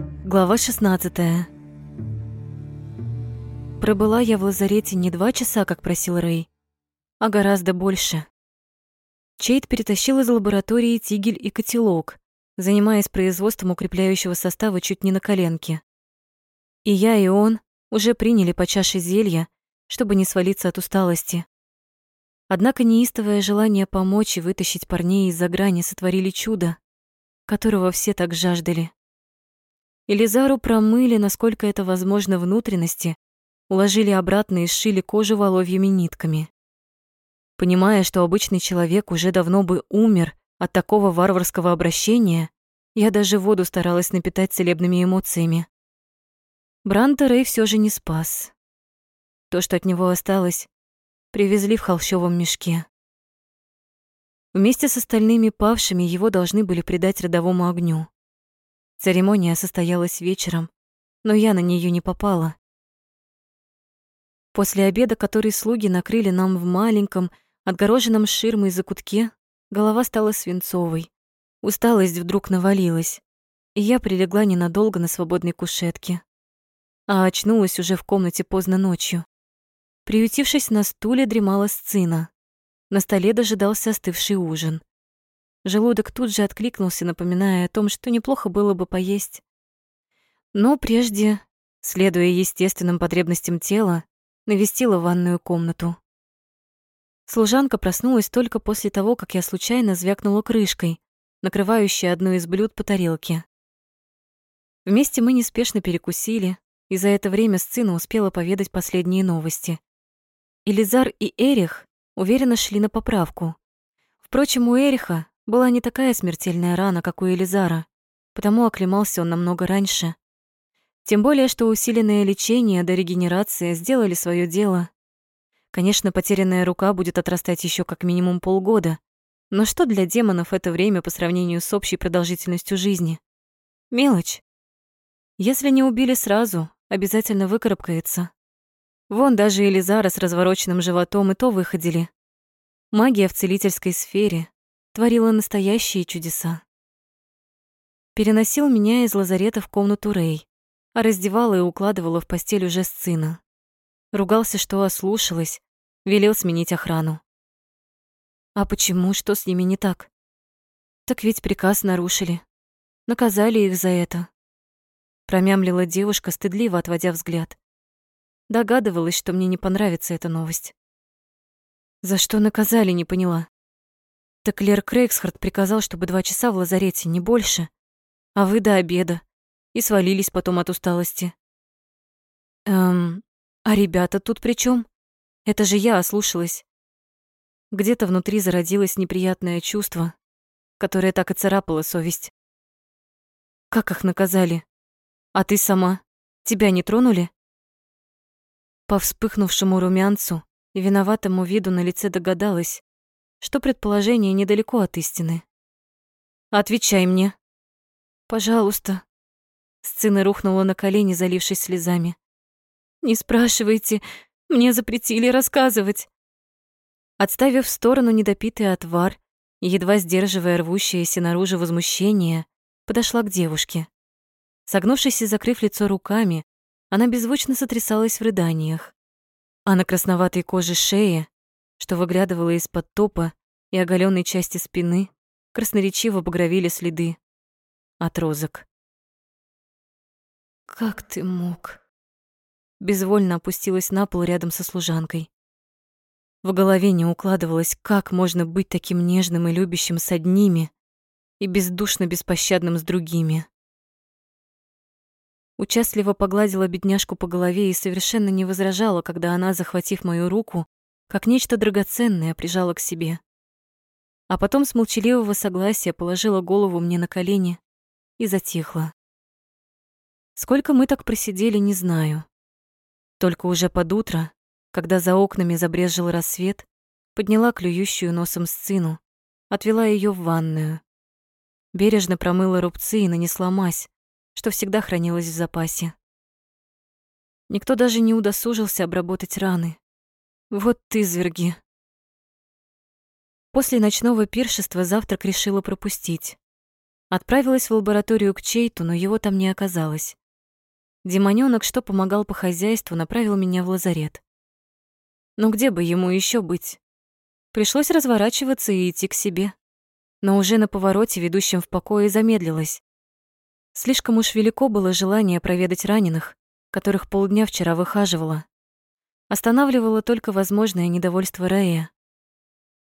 Глава 16 Пробыла я в лазарете не два часа, как просил Рэй, а гораздо больше. Чейд перетащил из лаборатории тигель и котелок, занимаясь производством укрепляющего состава чуть не на коленке. И я, и он уже приняли по чаше зелья, чтобы не свалиться от усталости. Однако неистовое желание помочь и вытащить парней из-за грани сотворили чудо, которого все так жаждали. Элизару промыли, насколько это возможно, внутренности, уложили обратно и сшили кожу воловьими нитками. Понимая, что обычный человек уже давно бы умер от такого варварского обращения, я даже воду старалась напитать целебными эмоциями. Бранта Рэй все же не спас. То, что от него осталось, привезли в холщовом мешке. Вместе с остальными павшими его должны были предать родовому огню. Церемония состоялась вечером, но я на нее не попала. После обеда, который слуги накрыли нам в маленьком, отгороженном ширмой закутке, голова стала свинцовой. Усталость вдруг навалилась, и я прилегла ненадолго на свободной кушетке а очнулась уже в комнате поздно ночью. Приютившись на стуле, дремала сцена. На столе дожидался остывший ужин. Желудок тут же откликнулся, напоминая о том, что неплохо было бы поесть. Но прежде, следуя естественным потребностям тела, навестила ванную комнату. Служанка проснулась только после того, как я случайно звякнула крышкой, накрывающей одно из блюд по тарелке. Вместе мы неспешно перекусили, и за это время сцена успела поведать последние новости. Элизар и Эрих уверенно шли на поправку. Впрочем, у Эриха была не такая смертельная рана, как у Элизара, потому оклемался он намного раньше. Тем более, что усиленное лечение до регенерации сделали свое дело. Конечно, потерянная рука будет отрастать еще как минимум полгода, но что для демонов это время по сравнению с общей продолжительностью жизни? Мелочь. Если не убили сразу, обязательно выкарабкается. Вон даже Элизара с развороченным животом и то выходили. Магия в целительской сфере творила настоящие чудеса. Переносил меня из лазарета в комнату Рэй, а раздевала и укладывала в постель уже сына. Ругался, что ослушалась, велел сменить охрану. А почему, что с ними не так? Так ведь приказ нарушили. Наказали их за это промямлила девушка, стыдливо отводя взгляд. Догадывалась, что мне не понравится эта новость. За что наказали, не поняла. Так Лер Крейгсхард приказал, чтобы два часа в лазарете, не больше. А вы до обеда. И свалились потом от усталости. Эм, а ребята тут при чем? Это же я ослушалась. Где-то внутри зародилось неприятное чувство, которое так и царапало совесть. Как их наказали? А ты сама? Тебя не тронули? По вспыхнувшему румянцу и виноватому виду на лице догадалась, что предположение недалеко от истины. Отвечай мне. Пожалуйста. Сцена рухнула на колени, залившись слезами. Не спрашивайте, мне запретили рассказывать. Отставив в сторону недопитый отвар, едва сдерживая рвущееся наружу возмущение, подошла к девушке. Согнувшись и закрыв лицо руками, она беззвучно сотрясалась в рыданиях. А на красноватой коже шеи, что выглядывала из-под топа и оголенной части спины, красноречиво багровили следы от розок. «Как ты мог?» Безвольно опустилась на пол рядом со служанкой. В голове не укладывалось, как можно быть таким нежным и любящим с одними и бездушно беспощадным с другими. Участливо погладила бедняжку по голове и совершенно не возражала, когда она, захватив мою руку, как нечто драгоценное, прижала к себе. А потом с молчаливого согласия положила голову мне на колени и затихла. Сколько мы так просидели, не знаю. Только уже под утро, когда за окнами забрезжил рассвет, подняла клюющую носом сцену, отвела ее в ванную. Бережно промыла рубцы и нанесла мазь, что всегда хранилось в запасе. Никто даже не удосужился обработать раны. Вот ты, зверги. После ночного пиршества завтрак решила пропустить. Отправилась в лабораторию к Чейту, но его там не оказалось. Демонёнок, что помогал по хозяйству, направил меня в лазарет. Но где бы ему еще быть? Пришлось разворачиваться и идти к себе. Но уже на повороте, ведущем в покое, замедлилась. Слишком уж велико было желание проведать раненых, которых полдня вчера выхаживала. Останавливало только возможное недовольство Рэя.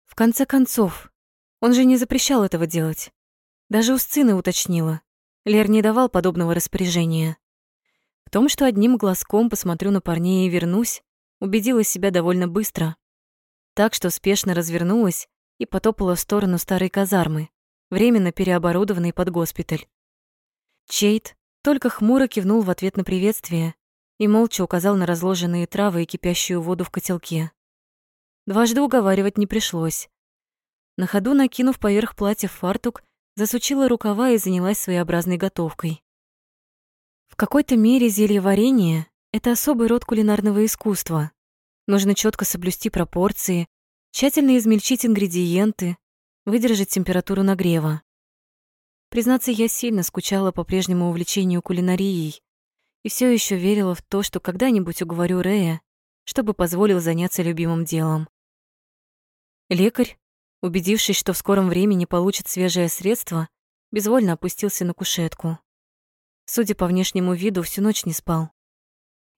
В конце концов, он же не запрещал этого делать. Даже у сцены уточнила. Лер не давал подобного распоряжения. В том, что одним глазком посмотрю на парней и вернусь, убедила себя довольно быстро. Так что спешно развернулась и потопала в сторону старой казармы, временно переоборудованной под госпиталь. Чейт только хмуро кивнул в ответ на приветствие и молча указал на разложенные травы и кипящую воду в котелке. Дважды уговаривать не пришлось. На ходу, накинув поверх платья фартук, засучила рукава и занялась своеобразной готовкой. В какой-то мере зельеварение — это особый род кулинарного искусства. Нужно четко соблюсти пропорции, тщательно измельчить ингредиенты, выдержать температуру нагрева. Признаться, я сильно скучала по прежнему увлечению кулинарией и все еще верила в то, что когда-нибудь уговорю Рея, чтобы позволил заняться любимым делом. Лекарь, убедившись, что в скором времени получит свежее средство, безвольно опустился на кушетку. Судя по внешнему виду, всю ночь не спал.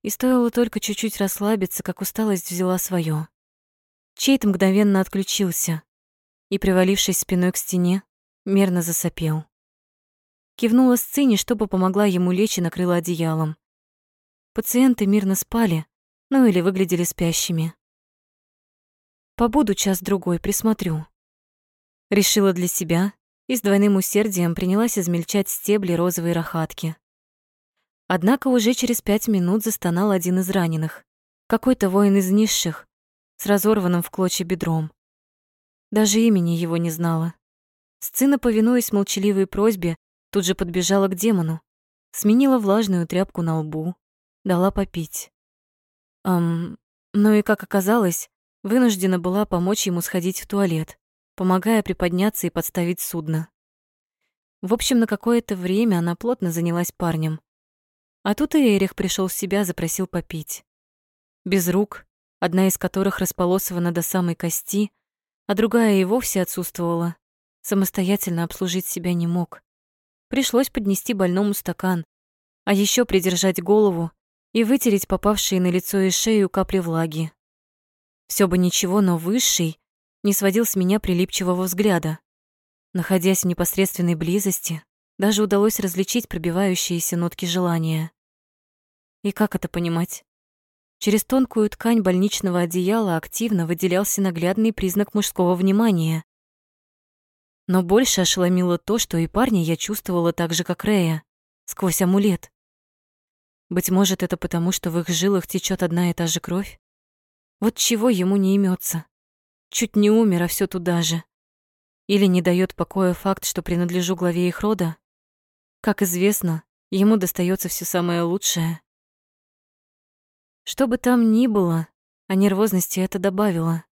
И стоило только чуть-чуть расслабиться, как усталость взяла свое. Чейт мгновенно отключился и, привалившись спиной к стене, мерно засопел. Кивнула сцене, чтобы помогла ему лечь и накрыла одеялом. Пациенты мирно спали, ну или выглядели спящими. Побуду час-другой, присмотрю. Решила для себя и с двойным усердием принялась измельчать стебли розовой рахатки. Однако уже через пять минут застонал один из раненых. Какой-то воин из низших, с разорванным в клочья бедром. Даже имени его не знала. Сцена, повинуясь молчаливой просьбе, тут же подбежала к демону, сменила влажную тряпку на лбу, дала попить. Эм, ну и, как оказалось, вынуждена была помочь ему сходить в туалет помогая приподняться и подставить судно. В общем, на какое-то время она плотно занялась парнем. А тут и Эрих пришел в себя, запросил попить. Без рук, одна из которых располосована до самой кости, а другая и вовсе отсутствовала. Самостоятельно обслужить себя не мог. Пришлось поднести больному стакан, а еще придержать голову и вытереть попавшие на лицо и шею капли влаги. Все бы ничего, но высший не сводил с меня прилипчивого взгляда. Находясь в непосредственной близости, даже удалось различить пробивающиеся нотки желания. И как это понимать? Через тонкую ткань больничного одеяла активно выделялся наглядный признак мужского внимания. Но больше ошеломило то, что и парня я чувствовала так же, как Рея, сквозь амулет. Быть может, это потому, что в их жилах течет одна и та же кровь? Вот чего ему не имется. Чуть не умер, а все туда же. Или не дает покоя факт, что принадлежу главе их рода? Как известно, ему достается все самое лучшее. Что бы там ни было, а нервозности это добавило.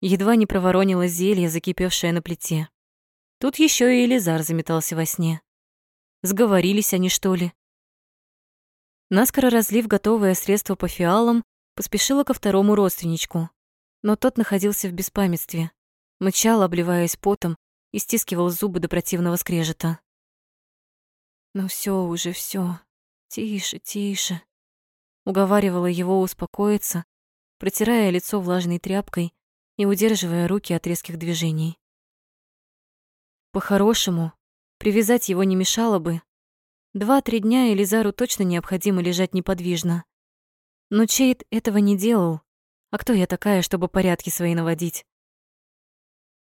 Едва не проворонило зелье, закипевшее на плите. Тут еще и Элизар заметался во сне. Сговорились они, что ли? Наскоро разлив готовое средство по фиалам, поспешила ко второму родственничку но тот находился в беспамятстве, мычал, обливаясь потом, и стискивал зубы до противного скрежета. «Ну все уже, все, тише, тише», уговаривала его успокоиться, протирая лицо влажной тряпкой и удерживая руки от резких движений. По-хорошему, привязать его не мешало бы. Два-три дня Элизару точно необходимо лежать неподвижно. Но Чейд этого не делал, а кто я такая, чтобы порядки свои наводить?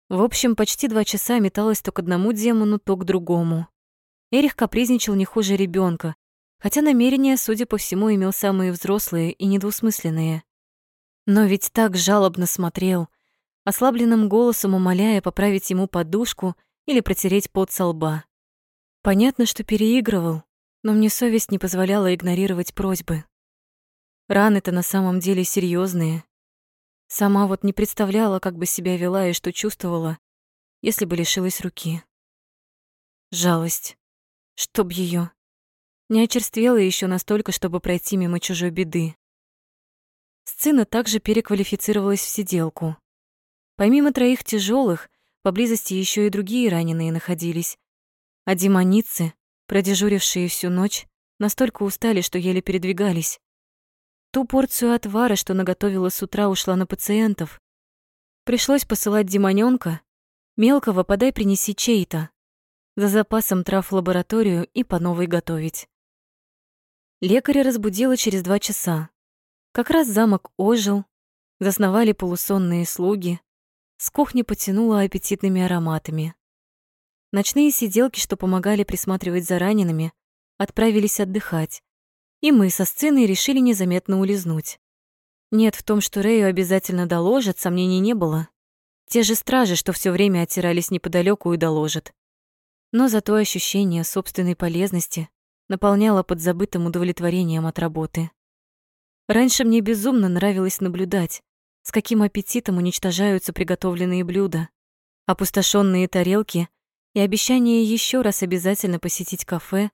В общем, почти два часа металась то к одному демону, то к другому. Эрих капризничал не хуже ребенка, хотя намерения, судя по всему, имел самые взрослые и недвусмысленные. Но ведь так жалобно смотрел, ослабленным голосом умоляя поправить ему подушку или протереть пот со лба. Понятно, что переигрывал, но мне совесть не позволяла игнорировать просьбы. Раны-то на самом деле серьезные. Сама вот не представляла, как бы себя вела и что чувствовала, если бы лишилась руки. Жалость. Чтоб ее. Не очерствела еще настолько, чтобы пройти мимо чужой беды. Сцена также переквалифицировалась в сиделку. Помимо троих тяжелых, поблизости еще и другие раненые находились. А демоницы, продежурившие всю ночь, настолько устали, что еле передвигались. Ту порцию отвара, что наготовила с утра, ушла на пациентов. Пришлось посылать демонёнка. Мелкого подай принеси чей-то. За запасом трав в лабораторию и по новой готовить. Лекаря разбудила через два часа. Как раз замок ожил, засновали полусонные слуги, с кухни потянуло аппетитными ароматами. Ночные сиделки, что помогали присматривать за ранеными, отправились отдыхать, и мы со сценой решили незаметно улизнуть. Нет, в том, что Рэю обязательно доложат, сомнений не было. Те же стражи, что все время оттирались неподалеку и доложат. Но зато ощущение собственной полезности наполняло подзабытым удовлетворением от работы. Раньше мне безумно нравилось наблюдать, с каким аппетитом уничтожаются приготовленные блюда, опустошенные тарелки и обещание еще раз обязательно посетить кафе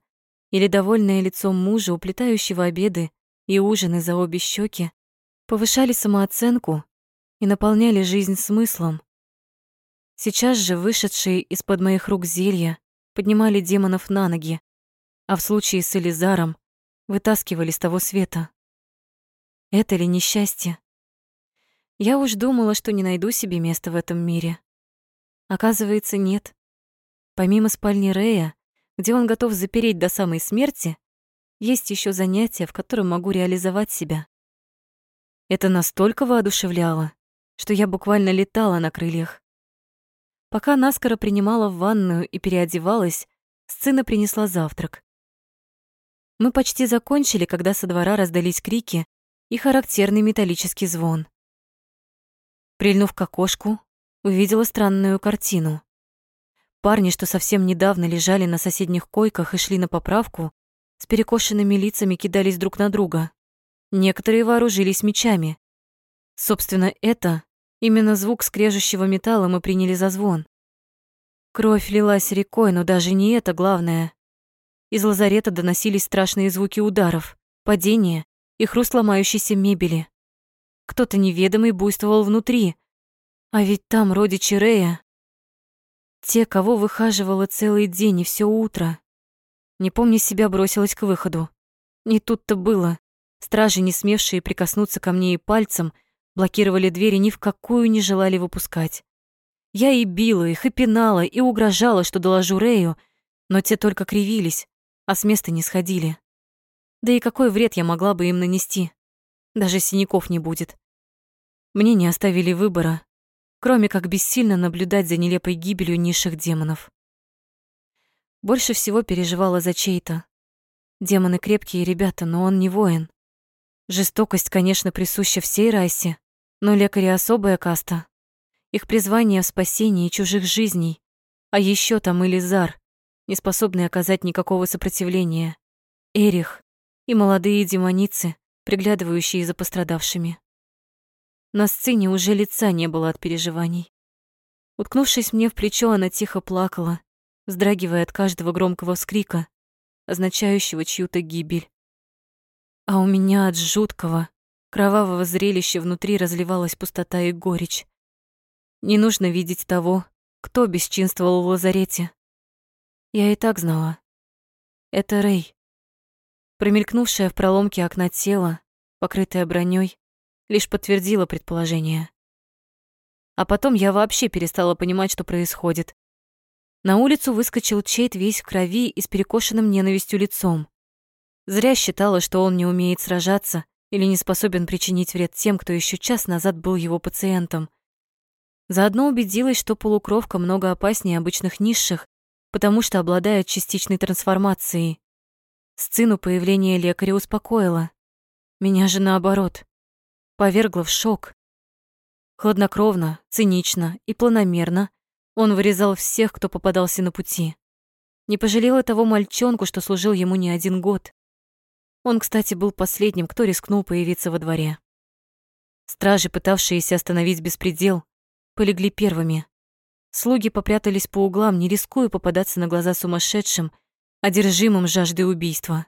или довольное лицо мужа, уплетающего обеды и ужины за обе щеки, повышали самооценку и наполняли жизнь смыслом. Сейчас же вышедшие из-под моих рук зелья поднимали демонов на ноги, а в случае с Элизаром вытаскивали с того света. Это ли несчастье? Я уж думала, что не найду себе места в этом мире. Оказывается, нет. Помимо спальни Рея, где он готов запереть до самой смерти, есть еще занятие, в котором могу реализовать себя. Это настолько воодушевляло, что я буквально летала на крыльях. Пока наскоро принимала в ванную и переодевалась, сцена принесла завтрак. Мы почти закончили, когда со двора раздались крики и характерный металлический звон. Прильнув к окошку, увидела странную картину. Парни, что совсем недавно лежали на соседних койках и шли на поправку, с перекошенными лицами кидались друг на друга. Некоторые вооружились мечами. Собственно, это именно звук скрежущего металла мы приняли за звон. Кровь лилась рекой, но даже не это главное. Из лазарета доносились страшные звуки ударов, падения и хруст ломающейся мебели. Кто-то неведомый буйствовал внутри. А ведь там родичи Рея. Те, кого выхаживала целый день и все утро. Не помня себя, бросилась к выходу. Не тут-то было. Стражи, не смевшие прикоснуться ко мне и пальцем, блокировали двери, ни в какую не желали выпускать. Я и била их, и пинала, и угрожала, что доложу Рэю, но те только кривились, а с места не сходили. Да и какой вред я могла бы им нанести? Даже синяков не будет. Мне не оставили выбора, кроме как бессильно наблюдать за нелепой гибелью низших демонов. Больше всего переживала за чей-то. Демоны крепкие ребята, но он не воин. Жестокость, конечно, присуща всей расе, но лекари особая каста. Их призвание в спасении чужих жизней, а еще там Элизар, не способный оказать никакого сопротивления, Эрих и молодые демоницы, приглядывающие за пострадавшими. На сцене уже лица не было от переживаний. Уткнувшись мне в плечо, она тихо плакала, вздрагивая от каждого громкого вскрика, означающего чью-то гибель. А у меня от жуткого, кровавого зрелища внутри разливалась пустота и горечь. Не нужно видеть того, кто бесчинствовал в лазарете. Я и так знала. Это Рэй. Промелькнувшее в проломке окна тело, покрытое броней, лишь подтвердило предположение. А потом я вообще перестала понимать, что происходит. На улицу выскочил Чейт весь в крови и с перекошенным ненавистью лицом. Зря считала, что он не умеет сражаться или не способен причинить вред тем, кто еще час назад был его пациентом. Заодно убедилась, что полукровка много опаснее обычных низших, потому что обладает частичной трансформацией. Сцену появления лекаря успокоило. Меня же наоборот повергла в шок. Хладнокровно, цинично и планомерно он вырезал всех, кто попадался на пути. Не пожалел и того мальчонку, что служил ему не один год. Он, кстати, был последним, кто рискнул появиться во дворе. Стражи, пытавшиеся остановить беспредел, полегли первыми. Слуги попрятались по углам, не рискуя попадаться на глаза сумасшедшим, одержимым жаждой убийства.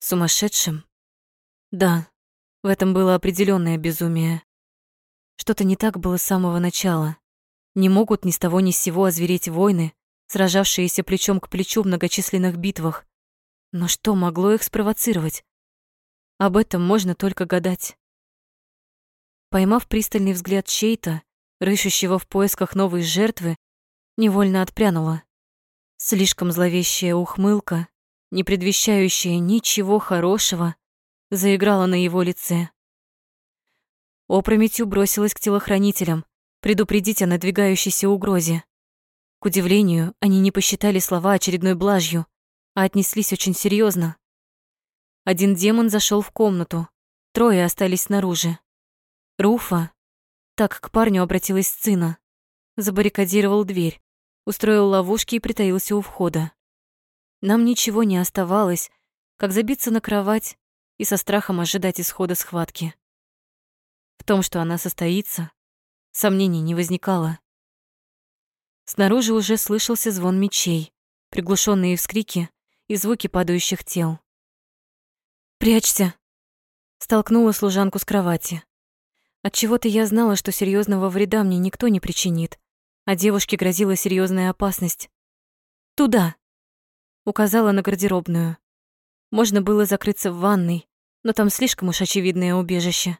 Сумасшедшим? Да, в этом было определенное безумие. Что-то не так было с самого начала. Не могут ни с того ни с сего озвереть войны, сражавшиеся плечом к плечу в многочисленных битвах. Но что могло их спровоцировать? Об этом можно только гадать. Поймав пристальный взгляд чей-то, рыщущего в поисках новой жертвы, невольно отпрянула. Слишком зловещая ухмылка, не предвещающая ничего хорошего, заиграла на его лице. Опрометью бросилась к телохранителям, предупредить о надвигающейся угрозе. К удивлению, они не посчитали слова очередной блажью, а отнеслись очень серьезно. Один демон зашел в комнату, трое остались снаружи. Руфа, так к парню обратилась Цина, забаррикадировал дверь, устроил ловушки и притаился у входа. Нам ничего не оставалось, как забиться на кровать и со страхом ожидать исхода схватки. В том, что она состоится, сомнений не возникало. Снаружи уже слышался звон мечей, приглушенные вскрики и звуки падающих тел. «Прячься!» Столкнула служанку с кровати. Отчего-то я знала, что серьезного вреда мне никто не причинит, а девушке грозила серьезная опасность. «Туда!» Указала на гардеробную. Можно было закрыться в ванной, но там слишком уж очевидное убежище.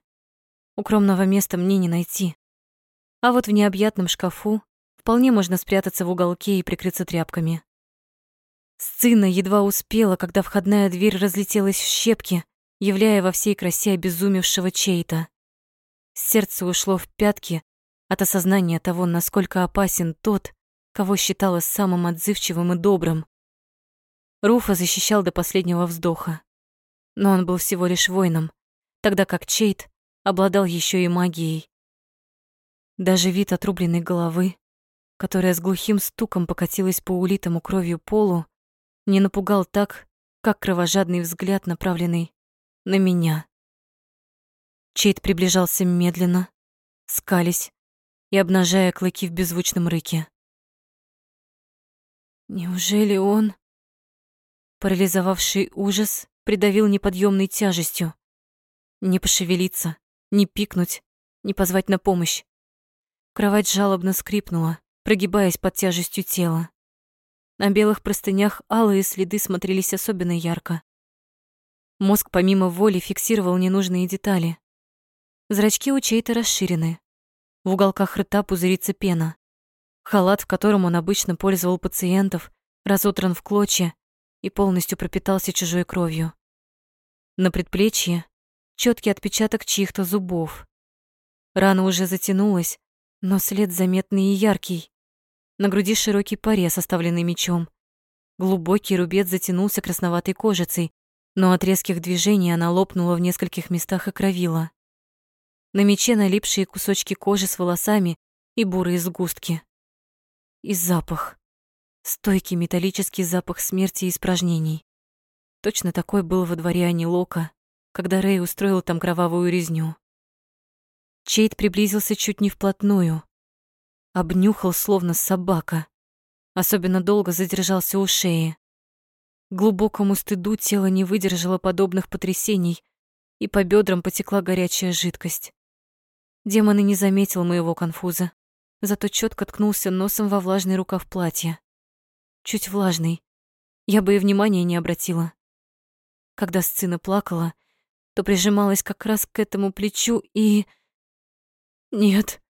Укромного места мне не найти. А вот в необъятном шкафу вполне можно спрятаться в уголке и прикрыться тряпками. Сцена едва успела, когда входная дверь разлетелась в щепки, являя во всей красе обезумевшего чей-то. Сердце ушло в пятки от осознания того, насколько опасен тот, кого считала самым отзывчивым и добрым. Руфа защищал до последнего вздоха. Но он был всего лишь воином, тогда как Чейт обладал еще и магией. Даже вид отрубленной головы, которая с глухим стуком покатилась по улитому кровью полу, не напугал так, как кровожадный взгляд, направленный на меня. Чейт приближался медленно, скались и обнажая клыки в беззвучном рыке. Неужели он... Парализовавший ужас придавил неподъемной тяжестью. Не пошевелиться, не пикнуть, не позвать на помощь. Кровать жалобно скрипнула, прогибаясь под тяжестью тела. На белых простынях алые следы смотрелись особенно ярко. Мозг помимо воли фиксировал ненужные детали. Зрачки у чей-то расширены. В уголках рта пузырится пена. Халат, в котором он обычно пользовал пациентов, разотран в клочья и полностью пропитался чужой кровью. На предплечье четкий отпечаток чьих-то зубов. Рана уже затянулась, но след заметный и яркий. На груди широкий порез, оставленный мечом. Глубокий рубец затянулся красноватой кожицей, но от резких движений она лопнула в нескольких местах и кровила. На мече налипшие кусочки кожи с волосами и бурые сгустки. И запах. Стойкий металлический запах смерти и испражнений. Точно такой был во дворе Анилока, когда Рэй устроил там кровавую резню. Чейд приблизился чуть не вплотную. Обнюхал, словно собака. Особенно долго задержался у шеи. Глубокому стыду тело не выдержало подобных потрясений, и по бедрам потекла горячая жидкость. Демон и не заметил моего конфуза, зато четко ткнулся носом во влажный рукав платья чуть влажный. Я бы и внимания не обратила. Когда сцена плакала, то прижималась как раз к этому плечу и... Нет.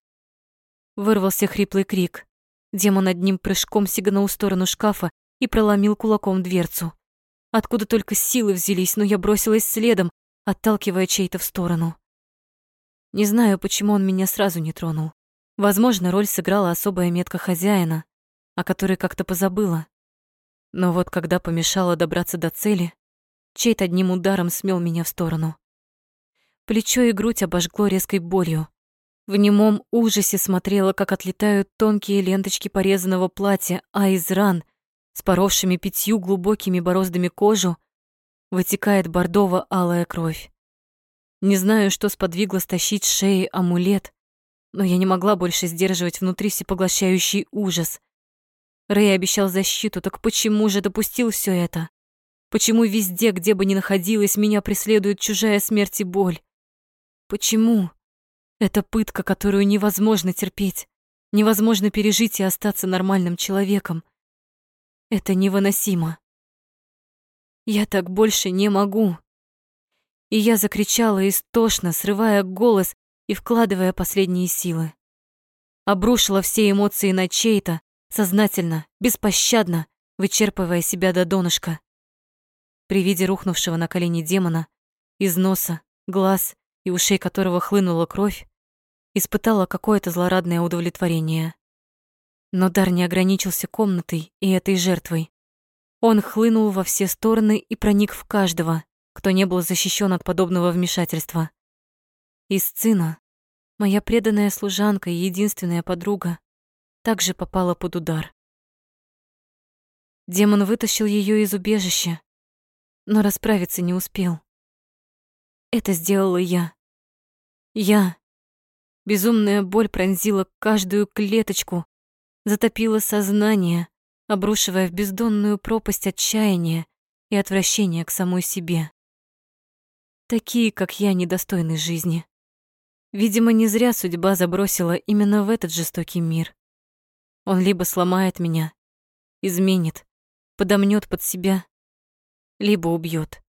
Вырвался хриплый крик. Демон одним прыжком сиганул в сторону шкафа и проломил кулаком дверцу. Откуда только силы взялись, но я бросилась следом, отталкивая чей-то в сторону. Не знаю, почему он меня сразу не тронул. Возможно, роль сыграла особая метка хозяина, о которой как-то позабыла. Но вот когда помешала добраться до цели, чей-то одним ударом смел меня в сторону. Плечо и грудь обожгло резкой болью. В немом ужасе смотрела, как отлетают тонкие ленточки порезанного платья, а из ран, споровшими пятью глубокими бороздами кожу, вытекает бордово-алая кровь. Не знаю, что сподвигло стащить с шеи амулет, но я не могла больше сдерживать внутри всепоглощающий ужас. Рэй обещал защиту, так почему же допустил все это? Почему везде, где бы ни находилась, меня преследует чужая смерть и боль? Почему? Это пытка, которую невозможно терпеть, невозможно пережить и остаться нормальным человеком. Это невыносимо. Я так больше не могу. И я закричала истошно, срывая голос и вкладывая последние силы. Обрушила все эмоции на чей-то, сознательно, беспощадно, вычерпывая себя до донышка. При виде рухнувшего на колени демона, из носа, глаз и ушей которого хлынула кровь, испытала какое-то злорадное удовлетворение. Но дар не ограничился комнатой и этой жертвой. Он хлынул во все стороны и проник в каждого, кто не был защищен от подобного вмешательства. И сцена, моя преданная служанка и единственная подруга, также попала под удар. Демон вытащил ее из убежища, но расправиться не успел. Это сделала я. Я. Безумная боль пронзила каждую клеточку, затопила сознание, обрушивая в бездонную пропасть отчаяния и отвращения к самой себе. Такие, как я, недостойны жизни. Видимо, не зря судьба забросила именно в этот жестокий мир. Он либо сломает меня, изменит, подомнет под себя, либо убьет.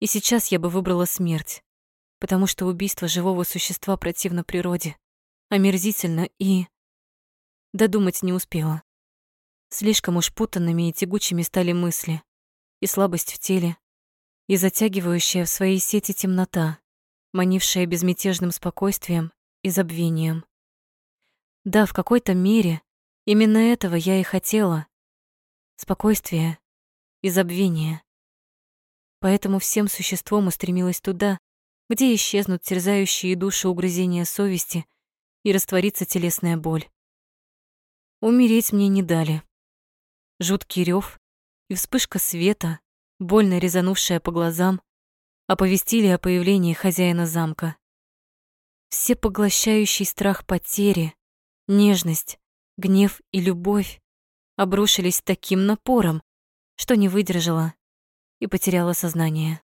И сейчас я бы выбрала смерть, потому что убийство живого существа противно природе, омерзительно и... Додумать не успела. Слишком уж путанными и тягучими стали мысли, и слабость в теле, и затягивающая в свои сети темнота, манившая безмятежным спокойствием и забвением. Да, в какой-то мере именно этого я и хотела. Спокойствие и забвение. Поэтому всем существом устремилась туда, где исчезнут терзающие души угрызения совести и растворится телесная боль. Умереть мне не дали. Жуткий рев и вспышка света, больно резанувшая по глазам, оповестили о появлении хозяина замка. Всепоглощающий страх потери, нежность, гнев и любовь обрушились таким напором, что не выдержала и потеряла сознание.